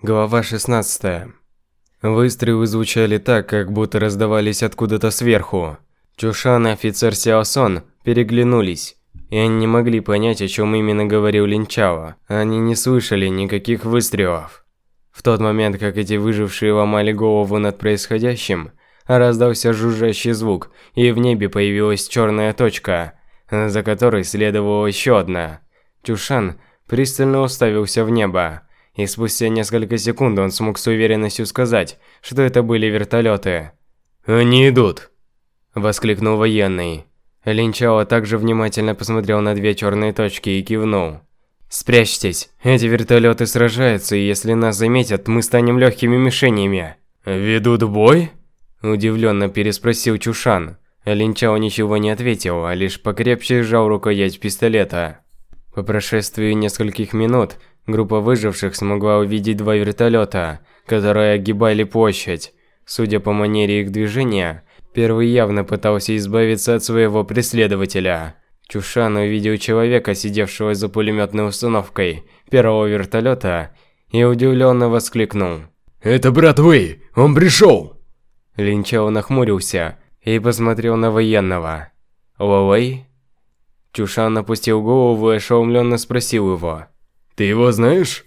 Глава 16. Выстрелы звучали так, как будто раздавались откуда-то сверху. Чушан и офицер Сяосон переглянулись, и они не могли понять, о чем именно говорил Линчао. Они не слышали никаких выстрелов. В тот момент, как эти выжившие ломали голову над происходящим, раздался жужжащий звук, и в небе появилась черная точка, за которой следовала еще одна. Чушан пристально уставился в небо. И спустя несколько секунд он смог с уверенностью сказать, что это были вертолеты. «Они идут!» – воскликнул военный. Линчао также внимательно посмотрел на две черные точки и кивнул. «Спрячьтесь, эти вертолеты сражаются, и если нас заметят, мы станем легкими мишенями». «Ведут бой?» – удивленно переспросил Чушан. Линчао ничего не ответил, а лишь покрепче сжал рукоять пистолета. По прошествии нескольких минут Группа выживших смогла увидеть два вертолета, которые огибали площадь. Судя по манере их движения, первый явно пытался избавиться от своего преследователя. Чушан увидел человека, сидевшего за пулеметной установкой первого вертолета, и удивленно воскликнул. «Это брат Вэй! Он пришел!» Линчао нахмурился и посмотрел на военного. «Лавэй?» Чушан опустил голову и ошеломленно спросил его. Ты его знаешь?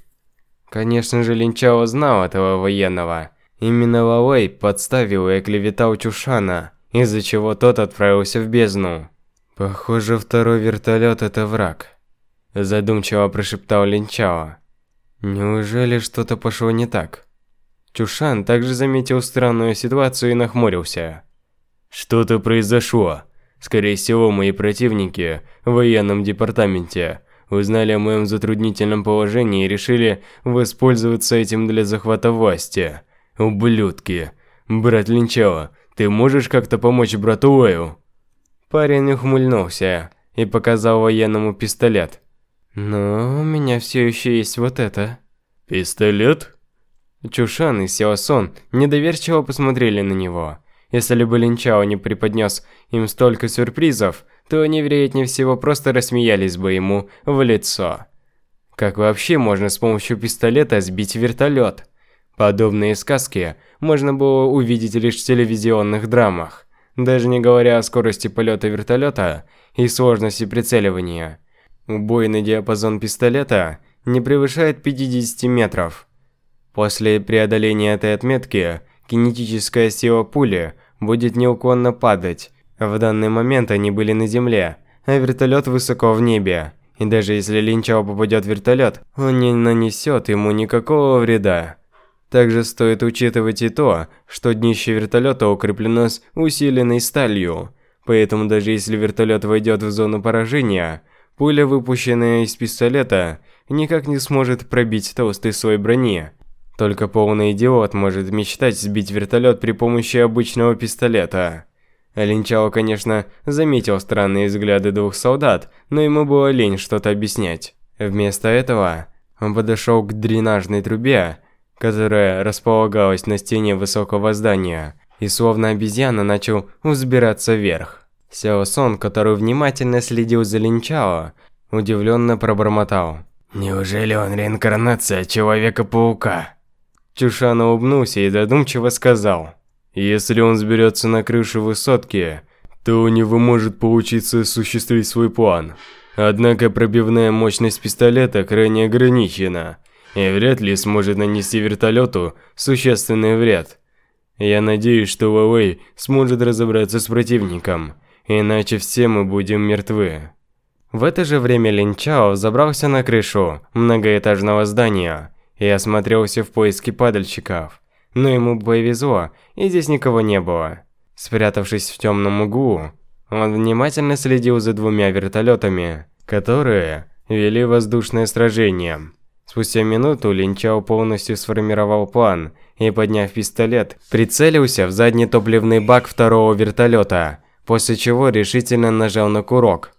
Конечно же, Линчао знал этого военного. Именно Лавей подставил и оклеветал Чушана, из-за чего тот отправился в бездну. Похоже, второй вертолет это враг. Задумчиво прошептал Линчао. Неужели что-то пошло не так? Чушан также заметил странную ситуацию и нахмурился. Что-то произошло. Скорее всего, мои противники в военном департаменте узнали о моем затруднительном положении и решили воспользоваться этим для захвата власти. Ублюдки. Брат Линчао, ты можешь как-то помочь брату Уэю? Парень ухмыльнулся и показал военному пистолет. Но у меня все еще есть вот это. Пистолет? Чушан и Сяосон недоверчиво посмотрели на него. Если бы Линчао не преподнес им столько сюрпризов, то они, вероятнее всего, просто рассмеялись бы ему в лицо. Как вообще можно с помощью пистолета сбить вертолет? Подобные сказки можно было увидеть лишь в телевизионных драмах, даже не говоря о скорости полета вертолета и сложности прицеливания. Убойный диапазон пистолета не превышает 50 метров. После преодоления этой отметки кинетическая сила пули будет неуклонно падать, в данный момент они были на земле, а вертолет высоко в небе. И даже если Линчао попадет в вертолет, он не нанесет ему никакого вреда. Также стоит учитывать и то, что днище вертолета укреплено с усиленной сталью. Поэтому даже если вертолет войдет в зону поражения, пуля, выпущенная из пистолета, никак не сможет пробить толстый слой брони. Только полный идиот может мечтать сбить вертолет при помощи обычного пистолета. Линчао, конечно, заметил странные взгляды двух солдат, но ему было лень что-то объяснять. Вместо этого он подошел к дренажной трубе, которая располагалась на стене высокого здания, и словно обезьяна начал взбираться вверх. Сяо Сон, который внимательно следил за Линчао, удивленно пробормотал. «Неужели он реинкарнация Человека-паука?» Чушан улыбнулся и задумчиво сказал. Если он сберется на крышу высотки, то у него может получиться осуществить свой план. Однако пробивная мощность пистолета крайне ограничена, и вряд ли сможет нанести вертолету существенный вред. Я надеюсь, что Huawei сможет разобраться с противником, иначе все мы будем мертвы. В это же время Лин Чао забрался на крышу многоэтажного здания и осмотрелся в поиске падальщиков но ему повезло, и здесь никого не было. Спрятавшись в темном углу, он внимательно следил за двумя вертолетами, которые вели воздушное сражение. Спустя минуту Линчао полностью сформировал план и, подняв пистолет, прицелился в задний топливный бак второго вертолета, после чего решительно нажал на курок.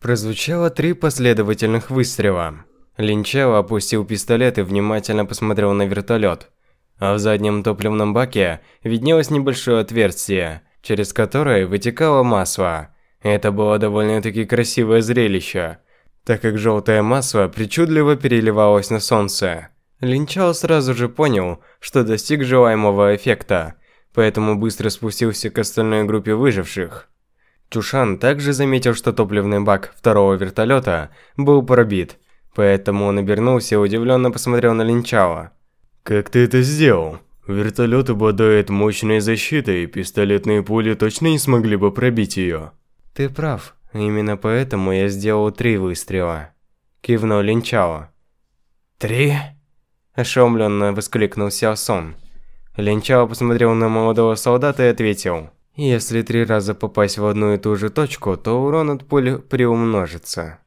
Прозвучало три последовательных выстрела. Линчао опустил пистолет и внимательно посмотрел на вертолет. А в заднем топливном баке виднелось небольшое отверстие, через которое вытекало масло. Это было довольно-таки красивое зрелище. так как желтая масса причудливо переливалась на солнце. Линчао сразу же понял, что достиг желаемого эффекта, поэтому быстро спустился к остальной группе выживших. Чушан также заметил, что топливный бак второго вертолета был пробит, поэтому он обернулся и удивленно посмотрел на Линчао. «Как ты это сделал? Вертолет обладает мощной защитой, и пистолетные пули точно не смогли бы пробить ее». «Ты прав, именно поэтому я сделал три выстрела», – кивнул Линчао. «Три?» – ошеломленно воскликнул Сяосон. Линчао посмотрел на молодого солдата и ответил. «Если три раза попасть в одну и ту же точку, то урон от пуль приумножится».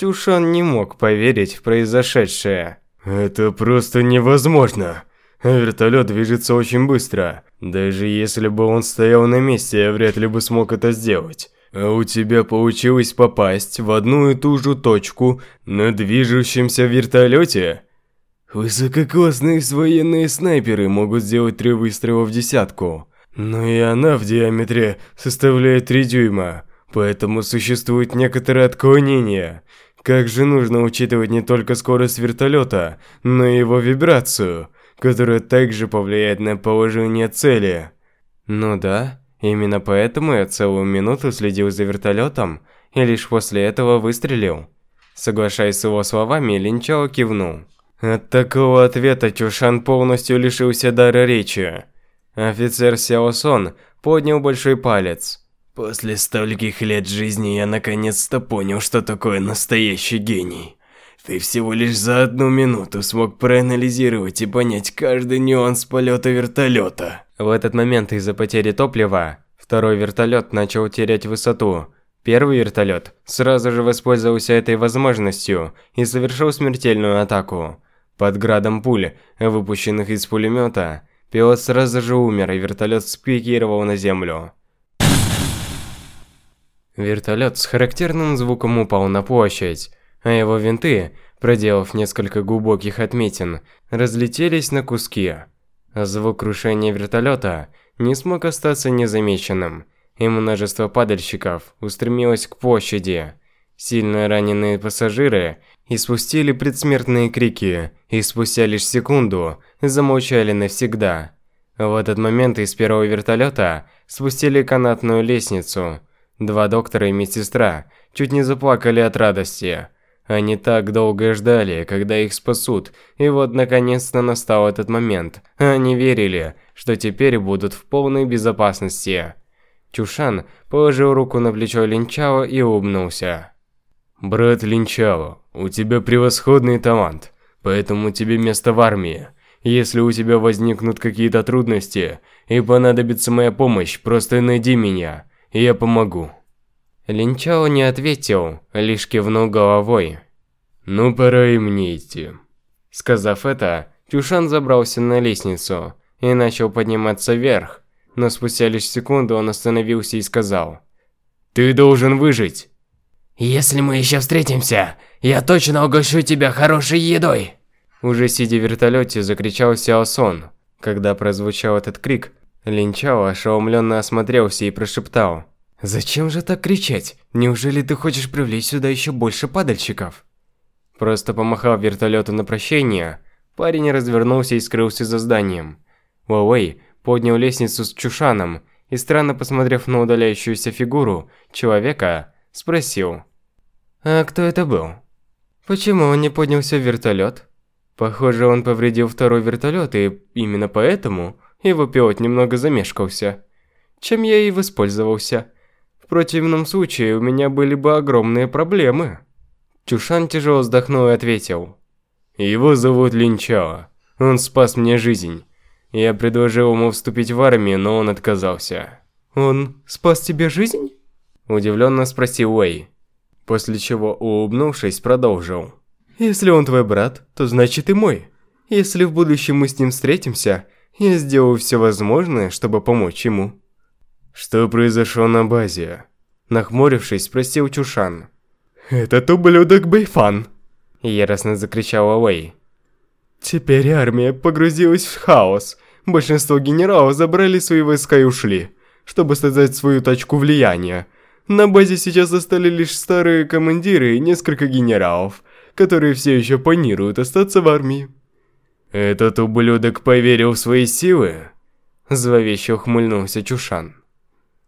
Чушон не мог поверить в произошедшее. «Это просто невозможно!» Вертолет движется очень быстро. Даже если бы он стоял на месте, я вряд ли бы смог это сделать. А у тебя получилось попасть в одну и ту же точку на движущемся вертолете? Высококлассные военные снайперы могут сделать три выстрела в десятку. Но и она в диаметре составляет 3 дюйма, поэтому существует некоторое отклонение. Как же нужно учитывать не только скорость вертолета, но и его вибрацию, которая также повлияет на положение цели. Ну да, именно поэтому я целую минуту следил за вертолетом и лишь после этого выстрелил. Соглашаясь с его словами, Линчао кивнул. От такого ответа Чушан полностью лишился дара речи. Офицер Сяо Сон поднял большой палец. После стольких лет жизни я наконец-то понял, что такое настоящий гений. Ты всего лишь за одну минуту смог проанализировать и понять каждый нюанс полета вертолета. В этот момент из-за потери топлива второй вертолет начал терять высоту. Первый вертолет сразу же воспользовался этой возможностью и совершил смертельную атаку. Под градом пуль, выпущенных из пулемета, пилот сразу же умер, и вертолет спикировал на землю. Вертолет с характерным звуком упал на площадь, а его винты, проделав несколько глубоких отметин, разлетелись на куски. Звук крушения вертолета не смог остаться незамеченным, и множество падальщиков устремилось к площади. Сильно раненые пассажиры испустили предсмертные крики и спустя лишь секунду замолчали навсегда. В этот момент из первого вертолета спустили канатную лестницу. Два доктора и медсестра чуть не заплакали от радости. Они так долго ждали, когда их спасут, и вот наконец-то настал этот момент. Они верили, что теперь будут в полной безопасности. Чушан положил руку на плечо Линчао и улыбнулся. «Брат Линчао, у тебя превосходный талант, поэтому тебе место в армии. Если у тебя возникнут какие-то трудности и понадобится моя помощь, просто найди меня, я помогу». Линчао не ответил, лишь кивнул головой. «Ну, пора и мне идти». Сказав это, Чушан забрался на лестницу и начал подниматься вверх, но спустя лишь секунду он остановился и сказал. «Ты должен выжить!» «Если мы еще встретимся, я точно угощу тебя хорошей едой!» Уже сидя в вертолете, закричал Сяо Сон. Когда прозвучал этот крик, Линчао ошеломленно осмотрелся и прошептал. «Зачем же так кричать? Неужели ты хочешь привлечь сюда еще больше падальщиков?» Просто помахав вертолету на прощение, парень развернулся и скрылся за зданием. Уэйвэй поднял лестницу с Чушаном и, странно посмотрев на удаляющуюся фигуру человека, спросил. А кто это был? Почему он не поднялся в вертолет? Похоже, он повредил второй вертолет, и именно поэтому его пилот немного замешкался. Чем я и воспользовался. В противном случае у меня были бы огромные проблемы. Чушан тяжело вздохнул и ответил. Его зовут Линчао. Он спас мне жизнь. Я предложил ему вступить в армию, но он отказался. «Он спас тебе жизнь?» Удивленно спросил Уэй после чего, улыбнувшись, продолжил. «Если он твой брат, то значит и мой. Если в будущем мы с ним встретимся, я сделаю все возможное, чтобы помочь ему». «Что произошло на базе?» Нахмурившись, спросил Чушан. «Этот ублюдок Бэйфан!» Яростно закричал Уэй. «Теперь армия погрузилась в хаос. Большинство генералов забрали свои войска и ушли, чтобы создать свою точку влияния. На базе сейчас остались лишь старые командиры и несколько генералов, которые все еще планируют остаться в армии. Этот ублюдок поверил в свои силы? Зловеще ухмыльнулся Чушан.